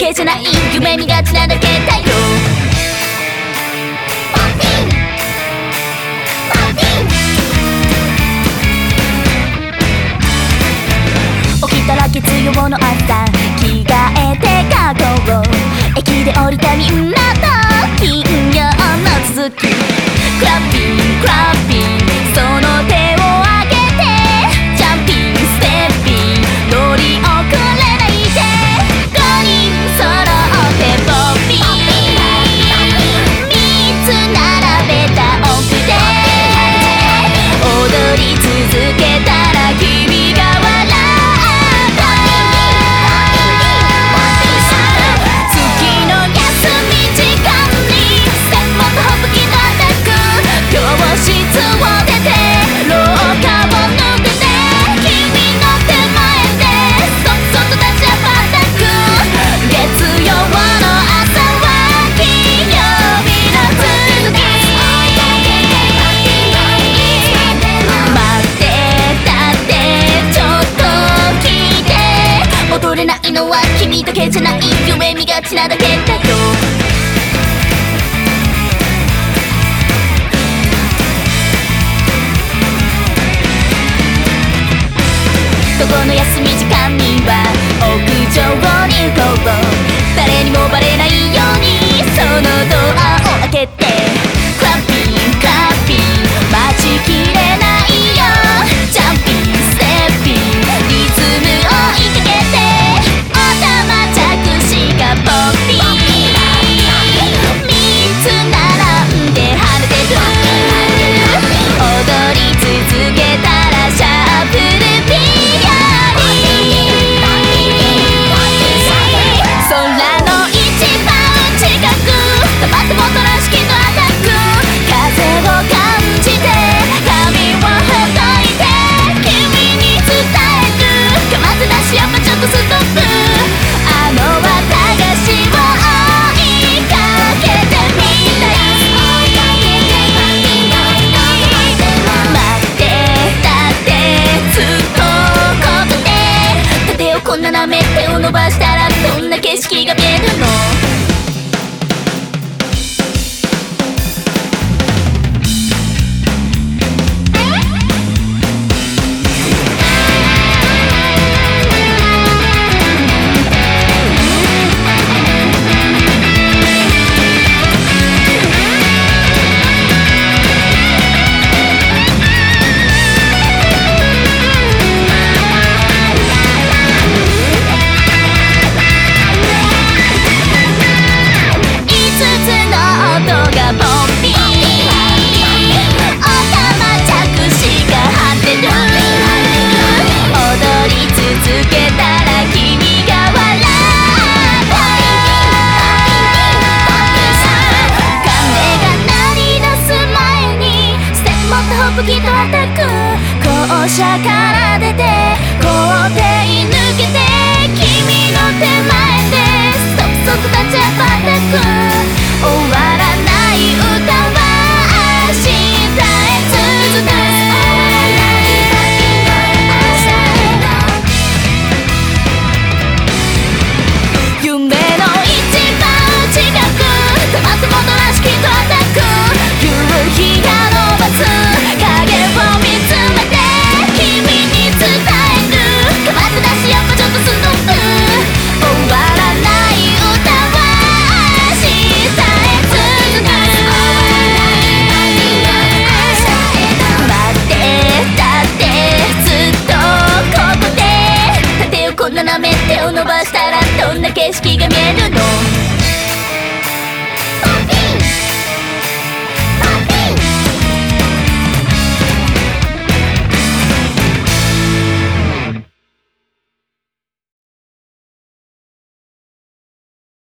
けじゃない夢見がちなだけだよ。起きたら月曜の朝着替えて学校駅で降りたみんなと金曜の続きれないのは君だけじゃない。夢見がちなだけだよ。バスボート吹きと叩く校舎から出て校庭抜けて君の手前でそくそく立ちたらどんな景色が見えるの？